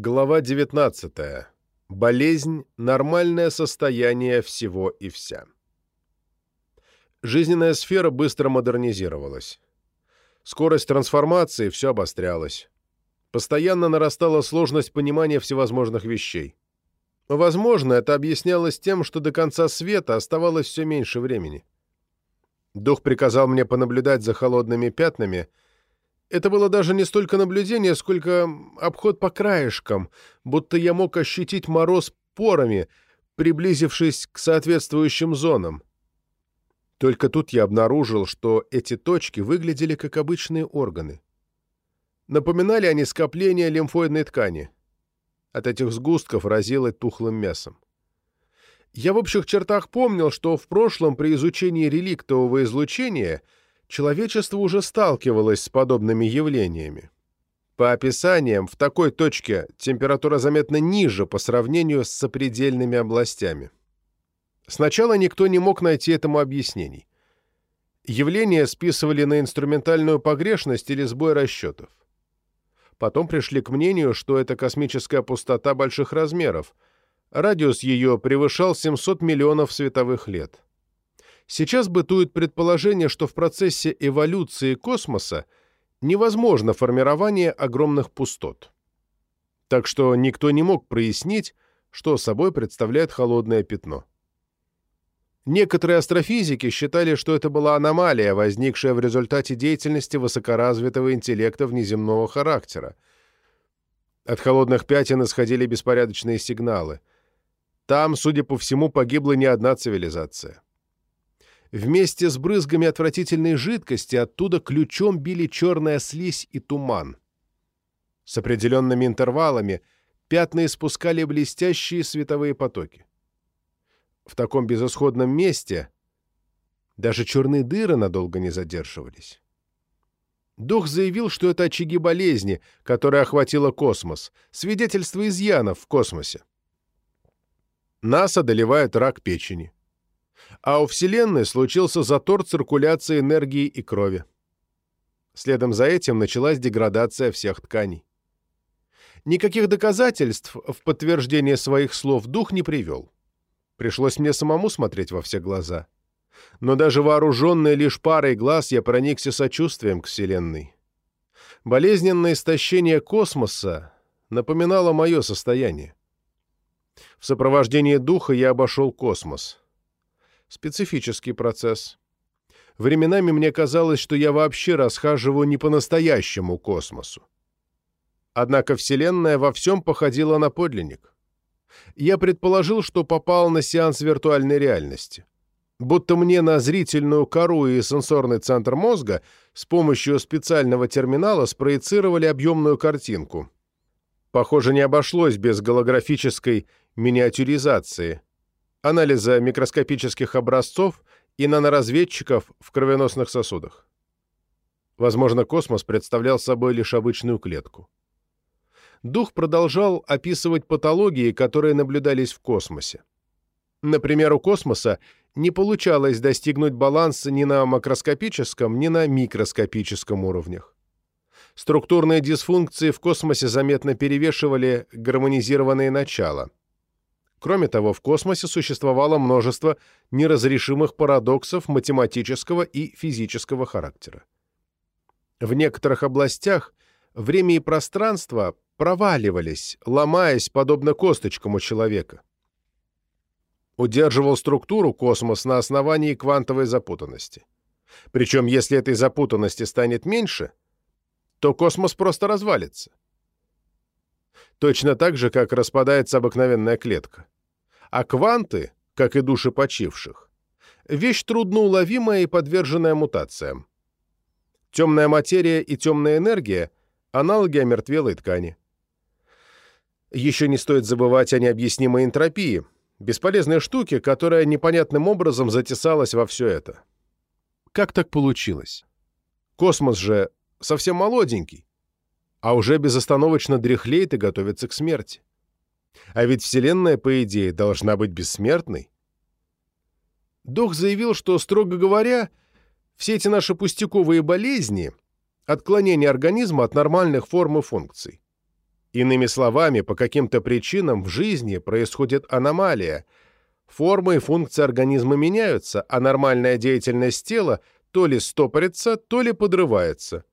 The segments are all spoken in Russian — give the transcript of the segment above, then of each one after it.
Глава 19. Болезнь – нормальное состояние всего и вся. Жизненная сфера быстро модернизировалась. Скорость трансформации все обострялась. Постоянно нарастала сложность понимания всевозможных вещей. Возможно, это объяснялось тем, что до конца света оставалось все меньше времени. Дух приказал мне понаблюдать за холодными пятнами – это было даже не столько наблюдение, сколько обход по краешкам, будто я мог ощутить мороз порами, приблизившись к соответствующим зонам. Только тут я обнаружил, что эти точки выглядели как обычные органы. Напоминали они скопление лимфоидной ткани. От этих сгустков разило тухлым мясом. Я в общих чертах помнил, что в прошлом при изучении реликтового излучения — человечество уже сталкивалось с подобными явлениями. По описаниям, в такой точке температура заметно ниже по сравнению с сопредельными областями. Сначала никто не мог найти этому объяснений. Явления списывали на инструментальную погрешность или сбой расчетов. Потом пришли к мнению, что это космическая пустота больших размеров. Радиус ее превышал 700 миллионов световых лет. Сейчас бытует предположение, что в процессе эволюции космоса невозможно формирование огромных пустот. Так что никто не мог прояснить, что собой представляет холодное пятно. Некоторые астрофизики считали, что это была аномалия, возникшая в результате деятельности высокоразвитого интеллекта внеземного характера. От холодных пятен исходили беспорядочные сигналы. Там, судя по всему, погибла не одна цивилизация. Вместе с брызгами отвратительной жидкости оттуда ключом били черная слизь и туман. С определенными интервалами пятна испускали блестящие световые потоки. В таком безысходном месте даже черные дыры надолго не задерживались. Дух заявил, что это очаги болезни, которая охватила космос, свидетельство изъянов в космосе. Нас одолевает рак печени а у Вселенной случился затор циркуляции энергии и крови. Следом за этим началась деградация всех тканей. Никаких доказательств в подтверждение своих слов дух не привел. Пришлось мне самому смотреть во все глаза. Но даже вооруженный лишь парой глаз я проникся сочувствием к Вселенной. Болезненное истощение космоса напоминало мое состояние. В сопровождении духа я обошел космос специфический процесс. Временами мне казалось, что я вообще расхаживаю не по настоящему космосу. Однако Вселенная во всем походила на подлинник. Я предположил, что попал на сеанс виртуальной реальности. Будто мне на зрительную кору и сенсорный центр мозга с помощью специального терминала спроецировали объемную картинку. Похоже, не обошлось без голографической миниатюризации – анализа микроскопических образцов и наноразведчиков в кровеносных сосудах. Возможно, космос представлял собой лишь обычную клетку. Дух продолжал описывать патологии, которые наблюдались в космосе. Например, у космоса не получалось достигнуть баланса ни на макроскопическом, ни на микроскопическом уровнях. Структурные дисфункции в космосе заметно перевешивали гармонизированные начала – Кроме того, в космосе существовало множество неразрешимых парадоксов математического и физического характера. В некоторых областях время и пространство проваливались, ломаясь, подобно косточкам у человека. Удерживал структуру космос на основании квантовой запутанности. Причем, если этой запутанности станет меньше, то космос просто развалится точно так же, как распадается обыкновенная клетка. А кванты, как и души почивших, вещь трудноуловимая и подверженная мутациям. Темная материя и темная энергия – аналоги омертвелой ткани. Еще не стоит забывать о необъяснимой энтропии, бесполезной штуке, которая непонятным образом затесалась во все это. Как так получилось? Космос же совсем молоденький а уже безостановочно дряхлеет и готовится к смерти. А ведь Вселенная, по идее, должна быть бессмертной. Дух заявил, что, строго говоря, все эти наши пустяковые болезни — отклонение организма от нормальных форм и функций. Иными словами, по каким-то причинам в жизни происходит аномалия. Форма и функции организма меняются, а нормальная деятельность тела то ли стопорится, то ли подрывается.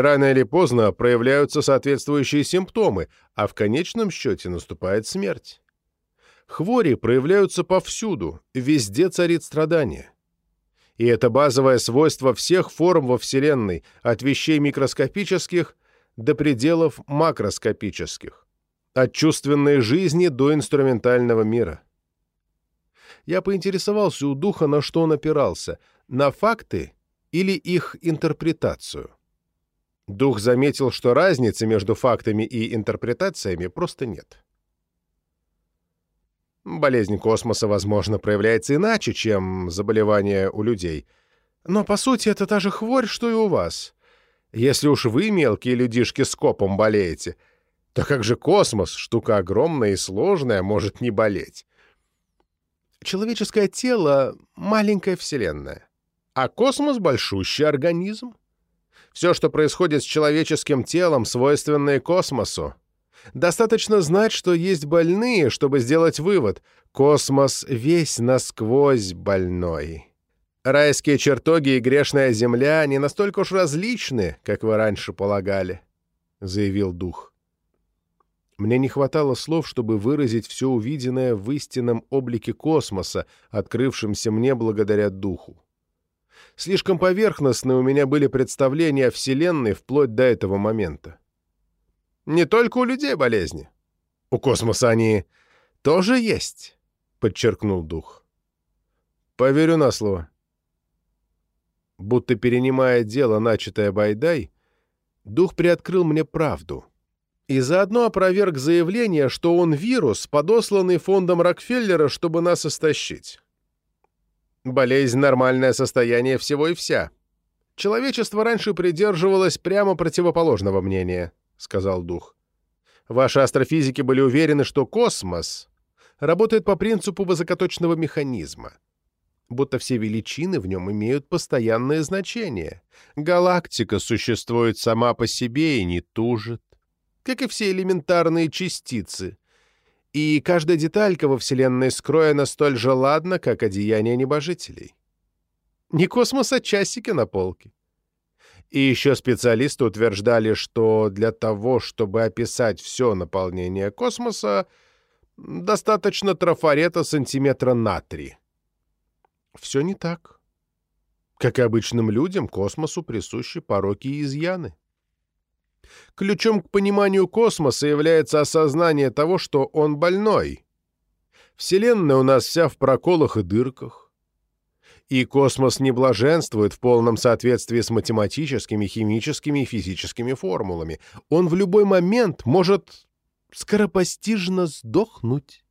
Рано или поздно проявляются соответствующие симптомы, а в конечном счете наступает смерть. Хвори проявляются повсюду, везде царит страдание. И это базовое свойство всех форм во Вселенной, от вещей микроскопических до пределов макроскопических, от чувственной жизни до инструментального мира. Я поинтересовался у духа, на что он опирался, на факты или их интерпретацию. Дух заметил, что разницы между фактами и интерпретациями просто нет. Болезнь космоса, возможно, проявляется иначе, чем заболевание у людей. Но, по сути, это та же хворь, что и у вас. Если уж вы, мелкие людишки, с копом болеете, то как же космос, штука огромная и сложная, может не болеть? Человеческое тело — маленькая вселенная, а космос — большущий организм. Все, что происходит с человеческим телом, свойственное космосу. Достаточно знать, что есть больные, чтобы сделать вывод. Космос весь насквозь больной. Райские чертоги и грешная земля не настолько уж различны, как вы раньше полагали, — заявил дух. Мне не хватало слов, чтобы выразить все увиденное в истинном облике космоса, открывшемся мне благодаря духу. Слишком поверхностны у меня были представления о Вселенной вплоть до этого момента. Не только у людей болезни. У космоса они тоже есть, — подчеркнул дух. Поверю на слово будто перенимая дело, начатое Байдай, дух приоткрыл мне правду. И заодно опроверг заявление, что он вирус, подосланный фондом Рокфеллера, чтобы нас истощить. Болезнь — нормальное состояние всего и вся. Человечество раньше придерживалось прямо противоположного мнения, — сказал дух. Ваши астрофизики были уверены, что космос работает по принципу высокоточного механизма — будто все величины в нем имеют постоянное значение. Галактика существует сама по себе и не тужит, как и все элементарные частицы. И каждая деталька во Вселенной скроена столь же ладно, как одеяние небожителей. Не космос, а часики на полке. И еще специалисты утверждали, что для того, чтобы описать все наполнение космоса, достаточно трафарета сантиметра на три. Все не так. Как и обычным людям, космосу присущи пороки и изъяны. Ключом к пониманию космоса является осознание того, что он больной. Вселенная у нас вся в проколах и дырках. И космос не блаженствует в полном соответствии с математическими, химическими и физическими формулами. Он в любой момент может скоропостижно сдохнуть.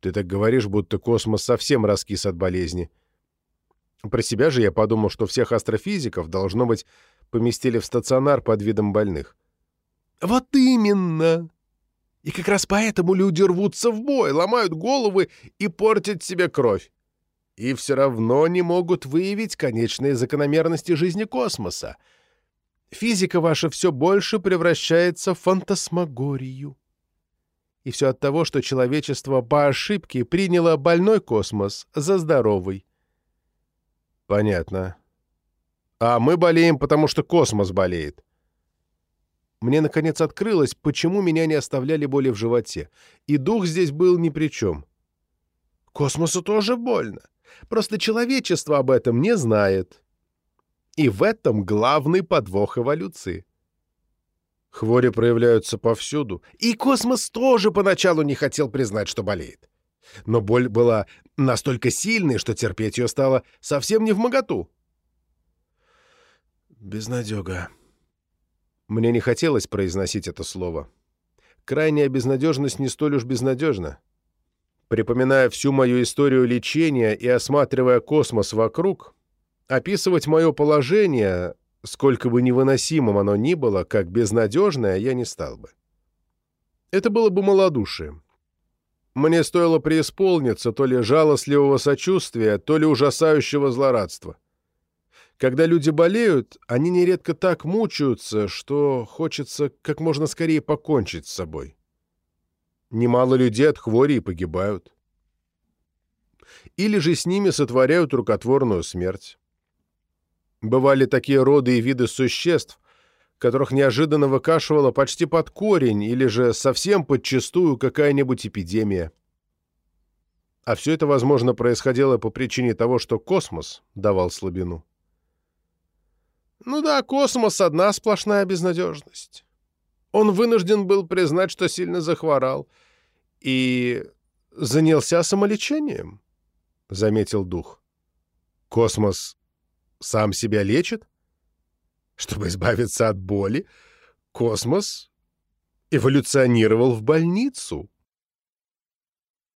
Ты так говоришь, будто космос совсем раскис от болезни. Про себя же я подумал, что всех астрофизиков, должно быть, поместили в стационар под видом больных. Вот именно! И как раз поэтому люди рвутся в бой, ломают головы и портят себе кровь. И все равно не могут выявить конечные закономерности жизни космоса. Физика ваша все больше превращается в фантасмагорию. И все от того, что человечество по ошибке приняло больной космос за здоровый. Понятно. А мы болеем, потому что космос болеет. Мне, наконец, открылось, почему меня не оставляли боли в животе. И дух здесь был ни при чем. Космосу тоже больно. Просто человечество об этом не знает. И в этом главный подвох эволюции. Хвори проявляются повсюду. И космос тоже поначалу не хотел признать, что болеет. Но боль была настолько сильной, что терпеть ее стало совсем не в моготу. Безнадега. Мне не хотелось произносить это слово. Крайняя безнадежность не столь уж безнадежна. Припоминая всю мою историю лечения и осматривая космос вокруг, описывать мое положение Сколько бы невыносимым оно ни было, как безнадежное, я не стал бы. Это было бы малодушием. Мне стоило преисполниться то ли жалостливого сочувствия, то ли ужасающего злорадства. Когда люди болеют, они нередко так мучаются, что хочется как можно скорее покончить с собой. Немало людей от хвори погибают. Или же с ними сотворяют рукотворную смерть. Бывали такие роды и виды существ, которых неожиданно выкашивала почти под корень или же совсем подчистую какая-нибудь эпидемия. А все это, возможно, происходило по причине того, что космос давал слабину. Ну да, космос — одна сплошная безнадежность. Он вынужден был признать, что сильно захворал, и занялся самолечением, — заметил дух. Космос сам себя лечит? Чтобы избавиться от боли, космос эволюционировал в больницу.